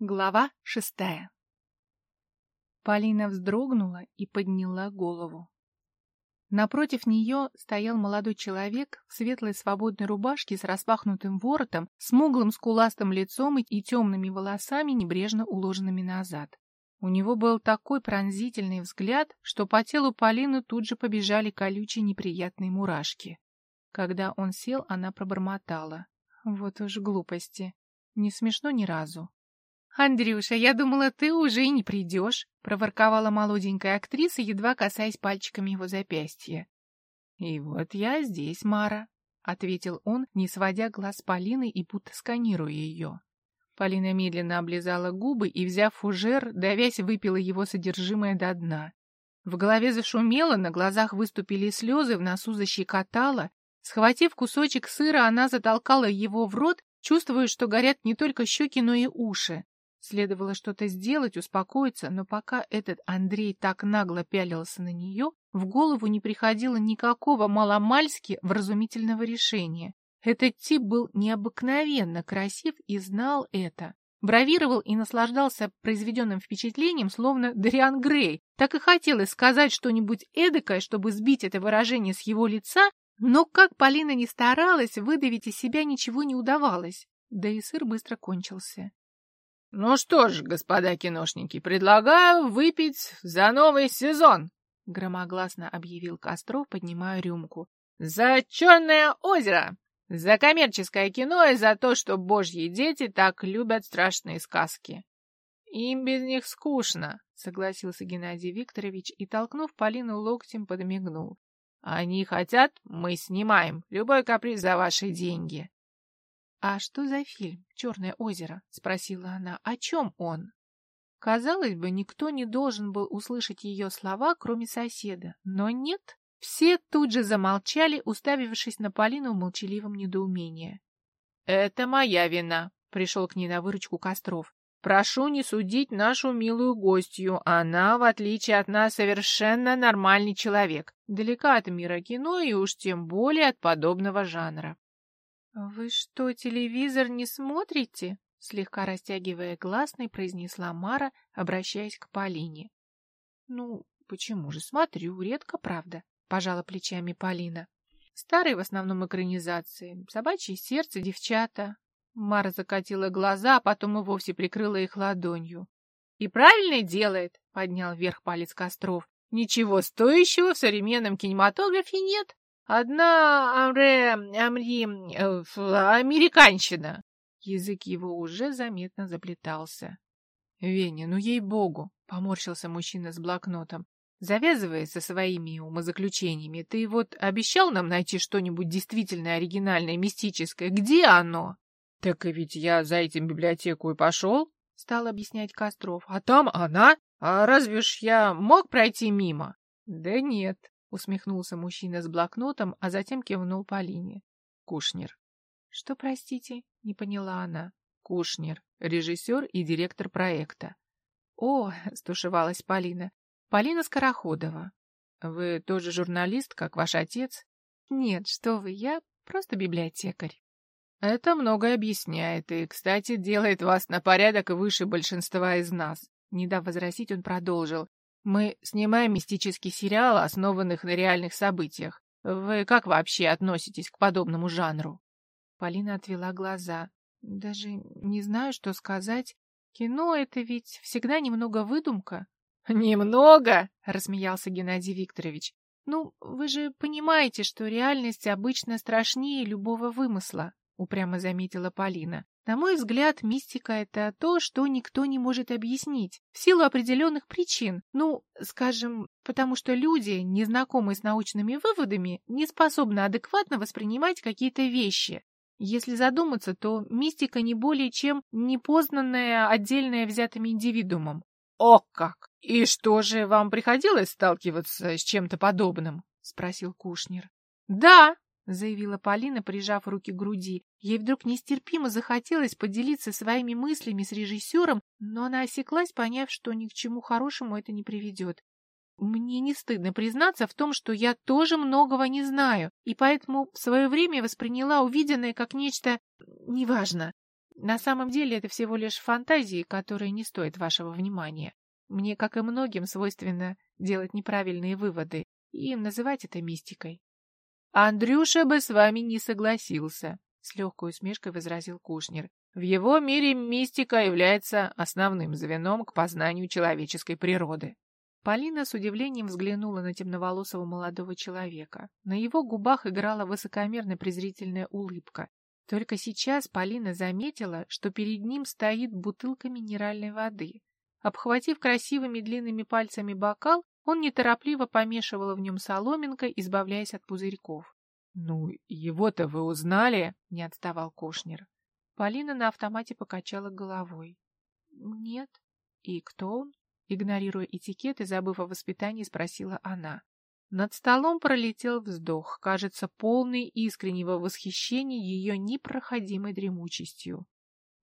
Глава шестая Полина вздрогнула и подняла голову. Напротив нее стоял молодой человек в светлой свободной рубашке с распахнутым воротом, смуглым скуластым лицом и темными волосами, небрежно уложенными назад. У него был такой пронзительный взгляд, что по телу Полины тут же побежали колючие неприятные мурашки. Когда он сел, она пробормотала. Вот уж глупости. Не смешно ни разу. «Андрюша, я думала, ты уже и не придешь», — проворковала молоденькая актриса, едва касаясь пальчиками его запястья. «И вот я здесь, Мара», — ответил он, не сводя глаз с Полины и будто сканируя ее. Полина медленно облизала губы и, взяв фужер, давясь, выпила его содержимое до дна. В голове зашумело, на глазах выступили слезы, в носу защекотало. Схватив кусочек сыра, она затолкала его в рот, чувствуя, что горят не только щеки, но и уши. Следовало что-то сделать, успокоиться, но пока этот Андрей так нагло пялился на нее, в голову не приходило никакого маломальски вразумительного решения. Этот тип был необыкновенно красив и знал это. Бравировал и наслаждался произведенным впечатлением, словно Дариан Грей. Так и хотелось сказать что-нибудь эдакое, чтобы сбить это выражение с его лица, но как Полина не старалась, выдавить из себя ничего не удавалось. Да и сыр быстро кончился. «Ну что ж, господа киношники, предлагаю выпить за новый сезон!» — громогласно объявил Костров, поднимая рюмку. «За Черное озеро! За коммерческое кино и за то, что божьи дети так любят страшные сказки!» «Им без них скучно», — согласился Геннадий Викторович и, толкнув Полину локтем, подмигнул. «Они хотят, мы снимаем. Любой каприз за ваши деньги». «А что за фильм «Черное озеро»?» — спросила она. «О чем он?» Казалось бы, никто не должен был услышать ее слова, кроме соседа. Но нет. Все тут же замолчали, уставившись на Полину в молчаливом недоумении. «Это моя вина», — пришел к ней на выручку Костров. «Прошу не судить нашу милую гостью. Она, в отличие от нас, совершенно нормальный человек, далека от мира кино и уж тем более от подобного жанра. «Вы что, телевизор не смотрите?» Слегка растягивая гласный, произнесла Мара, обращаясь к Полине. «Ну, почему же смотрю? Редко, правда?» — пожала плечами Полина. «Старые в основном экранизации. Собачье сердце, девчата». Мара закатила глаза, а потом и вовсе прикрыла их ладонью. «И правильно делает!» — поднял вверх палец Костров. «Ничего стоящего в современном кинематографе нет. Одна амре, амри, э, американщина. Язык его уже заметно заплетался. Веня, ну ей-богу, поморщился мужчина с блокнотом. Завязывая со своими умозаключениями, ты вот обещал нам найти что-нибудь действительно оригинальное, мистическое. Где оно? Так и ведь я за этим библиотеку и пошел, стал объяснять Костров. А там она? А разве ж я мог пройти мимо? Да нет, Усмехнулся мужчина с блокнотом, а затем кивнул Полине. Кушнер. Что, простите? Не поняла она. Кушнер, режиссер и директор проекта. О, стушевалась Полина. Полина Скороходова. Вы тоже журналист, как ваш отец? Нет, что вы, я просто библиотекарь. Это многое объясняет и, кстати, делает вас на порядок выше большинства из нас. Не дав возразить, он продолжил. Мы снимаем мистический сериал, основанных на реальных событиях. Вы как вообще относитесь к подобному жанру? Полина отвела глаза. Даже не знаю, что сказать. Кино — это ведь всегда немного выдумка. «Немного?» — рассмеялся Геннадий Викторович. «Ну, вы же понимаете, что реальность обычно страшнее любого вымысла», — упрямо заметила Полина. На мой взгляд, мистика — это то, что никто не может объяснить, в силу определенных причин. Ну, скажем, потому что люди, незнакомые с научными выводами, не способны адекватно воспринимать какие-то вещи. Если задуматься, то мистика не более чем непознанная, отдельная взятым индивидуумом. «О как! И что же, вам приходилось сталкиваться с чем-то подобным?» — спросил Кушнер. «Да!» — заявила Полина, прижав руки к груди. Ей вдруг нестерпимо захотелось поделиться своими мыслями с режиссером, но она осеклась, поняв, что ни к чему хорошему это не приведет. Мне не стыдно признаться в том, что я тоже многого не знаю, и поэтому в свое время восприняла увиденное как нечто неважно. На самом деле это всего лишь фантазии, которые не стоят вашего внимания. Мне, как и многим, свойственно делать неправильные выводы и называть это мистикой. Андрюша бы с вами не согласился, с легкой усмешкой возразил Кушнер. В его мире мистика является основным звеном к познанию человеческой природы. Полина с удивлением взглянула на темноволосого молодого человека. На его губах играла высокомерно презрительная улыбка. Только сейчас Полина заметила, что перед ним стоит бутылка минеральной воды. Обхватив красивыми длинными пальцами бокал, он неторопливо помешивал в нем соломинкой, избавляясь от пузырьков. — Ну, его-то вы узнали? — не отставал Кошнер. Полина на автомате покачала головой. — Нет. И кто он? Игнорируя этикет и забыв о воспитании, спросила она. Над столом пролетел вздох, кажется, полный искреннего восхищения ее непроходимой дремучестью.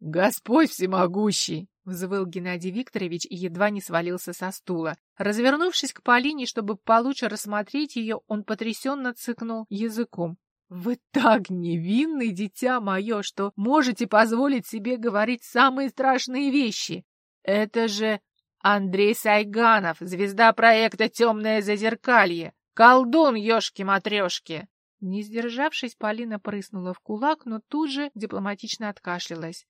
«Господь всемогущий!» — взвыл Геннадий Викторович и едва не свалился со стула. Развернувшись к Полине, чтобы получше рассмотреть ее, он потрясенно цыкнул языком. «Вы так невинны, дитя мое, что можете позволить себе говорить самые страшные вещи! Это же Андрей Сайганов, звезда проекта «Темное зазеркалье», колдун ешки-матрешки!» Не сдержавшись, Полина прыснула в кулак, но тут же дипломатично откашлялась.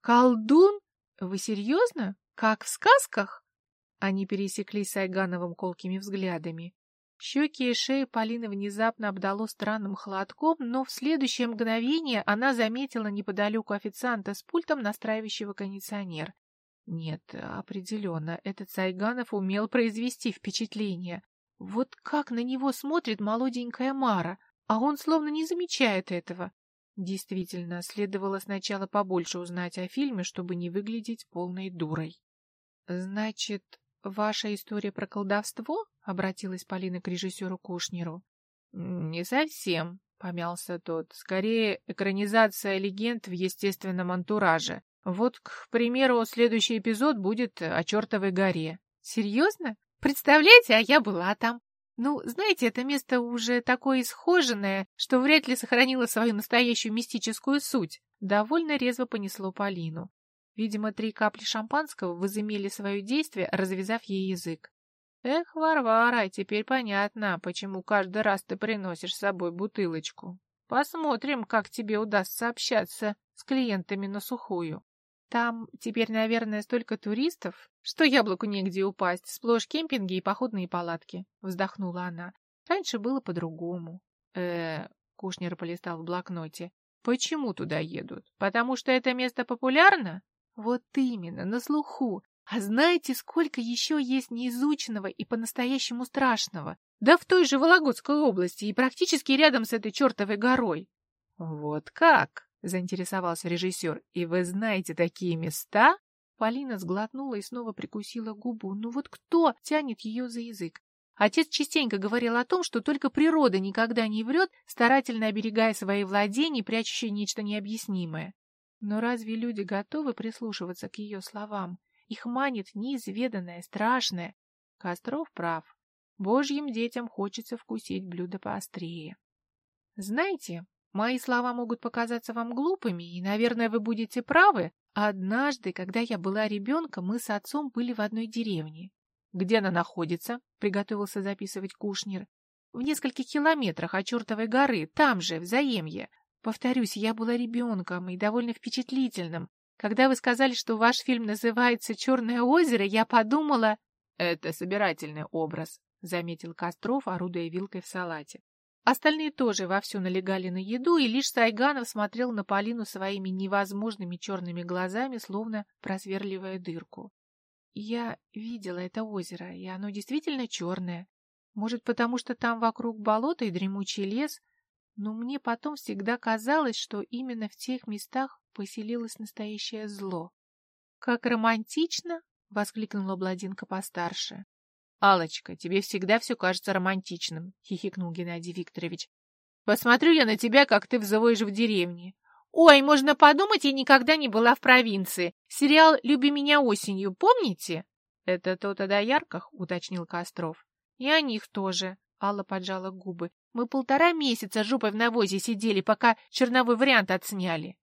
«Колдун? Вы серьезно? Как в сказках?» Они пересеклись с Айгановым колкими взглядами. Щеки и шею Полины внезапно обдало странным холодком, но в следующее мгновение она заметила неподалеку официанта с пультом, настраивающего кондиционер. Нет, определенно, этот Сайганов умел произвести впечатление. Вот как на него смотрит молоденькая Мара, а он словно не замечает этого. Действительно, следовало сначала побольше узнать о фильме, чтобы не выглядеть полной дурой. «Значит, ваша история про колдовство?» — обратилась Полина к режиссеру Кушнеру. «Не совсем», — помялся тот. «Скорее, экранизация легенд в естественном антураже. Вот, к примеру, следующий эпизод будет о чертовой горе. Серьезно? Представляете, а я была там. Ну, знаете, это место уже такое исхоженное, что вряд ли сохранило свою настоящую мистическую суть. Довольно резво понесло Полину. Видимо, три капли шампанского возымели свое действие, развязав ей язык. Эх, Варвара, теперь понятно, почему каждый раз ты приносишь с собой бутылочку. Посмотрим, как тебе удастся общаться с клиентами на сухую. Там теперь, наверное, столько туристов, что яблоку негде упасть, сплошь кемпинги и походные палатки, вздохнула она. Раньше было по-другому. Э, Кушнер полистал в блокноте. Почему туда едут? Потому что это место популярно? Вот именно, на слуху. А знаете, сколько еще есть неизученного и по-настоящему страшного? Да в той же Вологодской области и практически рядом с этой чертовой горой. Вот как? Заинтересовался режиссер. «И вы знаете такие места?» Полина сглотнула и снова прикусила губу. «Ну вот кто тянет ее за язык?» Отец частенько говорил о том, что только природа никогда не врет, старательно оберегая свои владения, прячущие нечто необъяснимое. Но разве люди готовы прислушиваться к ее словам? Их манит неизведанное, страшное. Костров прав. Божьим детям хочется вкусить блюдо поострее. Знаете, Мои слова могут показаться вам глупыми, и, наверное, вы будете правы. Однажды, когда я была ребенком, мы с отцом были в одной деревне. Где она находится? Приготовился записывать Кушнер. В нескольких километрах от чертовой горы, там же, в Заемье. Повторюсь, я была ребенком и довольно впечатлительным. Когда вы сказали, что ваш фильм называется «Черное озеро», я подумала... — Это собирательный образ, — заметил Костров, орудуя вилкой в салате. Остальные тоже вовсю налегали на еду, и лишь Сайганов смотрел на Полину своими невозможными черными глазами, словно просверливая дырку. Я видела это озеро, и оно действительно черное. Может, потому что там вокруг болото и дремучий лес, но мне потом всегда казалось, что именно в тех местах поселилось настоящее зло. «Как романтично!» — воскликнула Бладинка постарше алочка тебе всегда все кажется романтичным», — хихикнул Геннадий Викторович. «Посмотрю я на тебя, как ты взвоишь в деревне». «Ой, можно подумать, я никогда не была в провинции. Сериал «Люби меня осенью», помните?» «Это тот о доярках?» — уточнил Костров. «И о них тоже», — Алла поджала губы. «Мы полтора месяца жопой в навозе сидели, пока черновой вариант отсняли».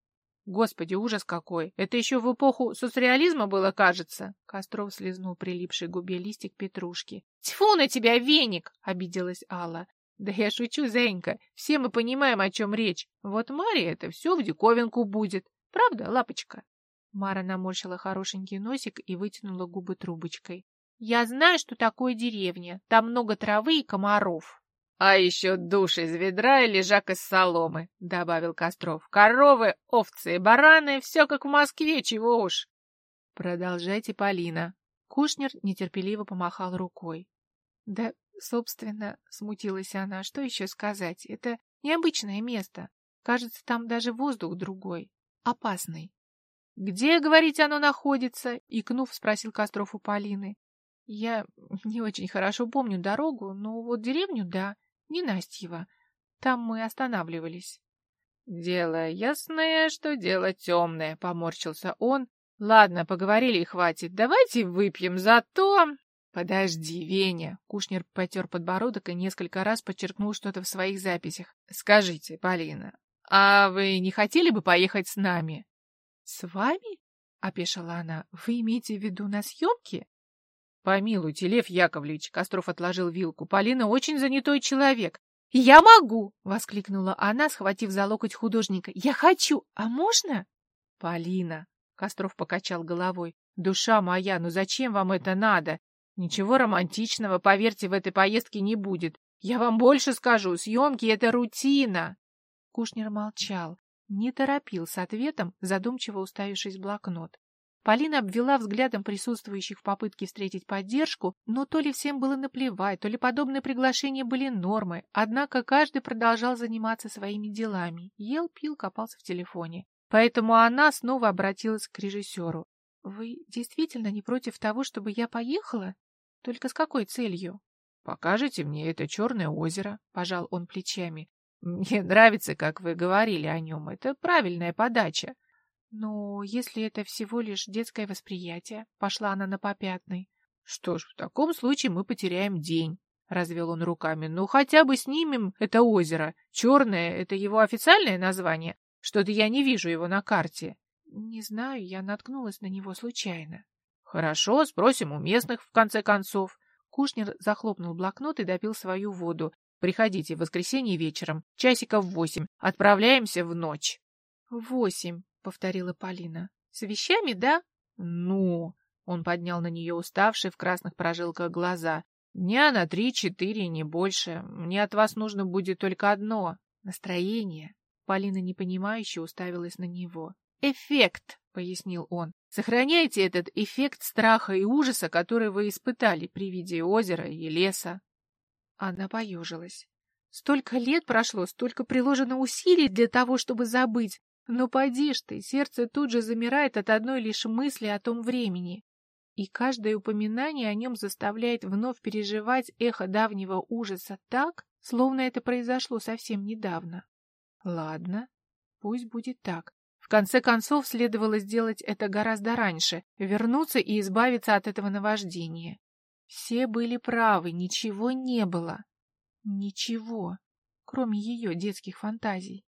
Господи, ужас какой! Это еще в эпоху соцреализма было, кажется. Костров слезнул прилипшей губе листик петрушки. Тьфу на тебя, веник! Обиделась Алла. Да я шучу, Зенька. Все мы понимаем, о чем речь. Вот Мария это все в диковинку будет. Правда, лапочка? Мара наморщила хорошенький носик и вытянула губы трубочкой. Я знаю, что такое деревня. Там много травы и комаров. А еще душ из ведра и лежак из соломы, добавил Костров. Коровы, овцы и бараны, все как в Москве, чего уж. Продолжайте, Полина. Кушнер нетерпеливо помахал рукой. Да Собственно, смутилась она, что еще сказать? Это необычное место. Кажется, там даже воздух другой, опасный. «Где, говорите, оно находится?» — икнув, спросил Костров у Полины. «Я не очень хорошо помню дорогу, но вот деревню, да, не Настьева. Там мы останавливались». «Дело ясное, что дело темное», — поморщился он. «Ладно, поговорили и хватит. Давайте выпьем за то, «Подожди, Веня!» Кушнер потер подбородок и несколько раз подчеркнул что-то в своих записях. «Скажите, Полина, а вы не хотели бы поехать с нами?» «С вами?» — опешила она. «Вы имеете в виду на съемки?» «Помилуйте, Лев Яковлевич!» — Костров отложил вилку. «Полина очень занятой человек. «Я могу!» — воскликнула она, схватив за локоть художника. «Я хочу! А можно?» «Полина!» — Костров покачал головой. «Душа моя, ну зачем вам это надо? Ничего романтичного, поверьте, в этой поездке не будет. Я вам больше скажу, съемки — это рутина. Кушнер молчал, не торопил с ответом, задумчиво уставившись в блокнот. Полина обвела взглядом присутствующих в попытке встретить поддержку, но то ли всем было наплевать, то ли подобные приглашения были нормой, однако каждый продолжал заниматься своими делами, ел, пил, копался в телефоне. Поэтому она снова обратилась к режиссеру. «Вы действительно не против того, чтобы я поехала?» Только с какой целью? Покажите мне это черное озеро, пожал он плечами. Мне нравится, как вы говорили о нем. Это правильная подача. Но если это всего лишь детское восприятие, пошла она на попятный. Что ж, в таком случае мы потеряем день, развел он руками. Ну, хотя бы снимем это озеро. Черное — это его официальное название. Что-то я не вижу его на карте. Не знаю, я наткнулась на него случайно. Хорошо, спросим у местных, в конце концов. Кушнер захлопнул блокнот и допил свою воду. Приходите в воскресенье вечером, часиков восемь. Отправляемся в ночь. Восемь, повторила Полина. С вещами, да? Ну, он поднял на нее уставшие в красных прожилках глаза. Дня на три-четыре, не больше. Мне от вас нужно будет только одно — настроение. Полина непонимающе уставилась на него. «Эффект», — пояснил он. Сохраняйте этот эффект страха и ужаса, который вы испытали при виде озера и леса. Она поежилась. Столько лет прошло, столько приложено усилий для того, чтобы забыть. Но поди ж ты, сердце тут же замирает от одной лишь мысли о том времени. И каждое упоминание о нем заставляет вновь переживать эхо давнего ужаса так, словно это произошло совсем недавно. Ладно, пусть будет так конце концов, следовало сделать это гораздо раньше, вернуться и избавиться от этого наваждения. Все были правы, ничего не было. Ничего, кроме ее детских фантазий.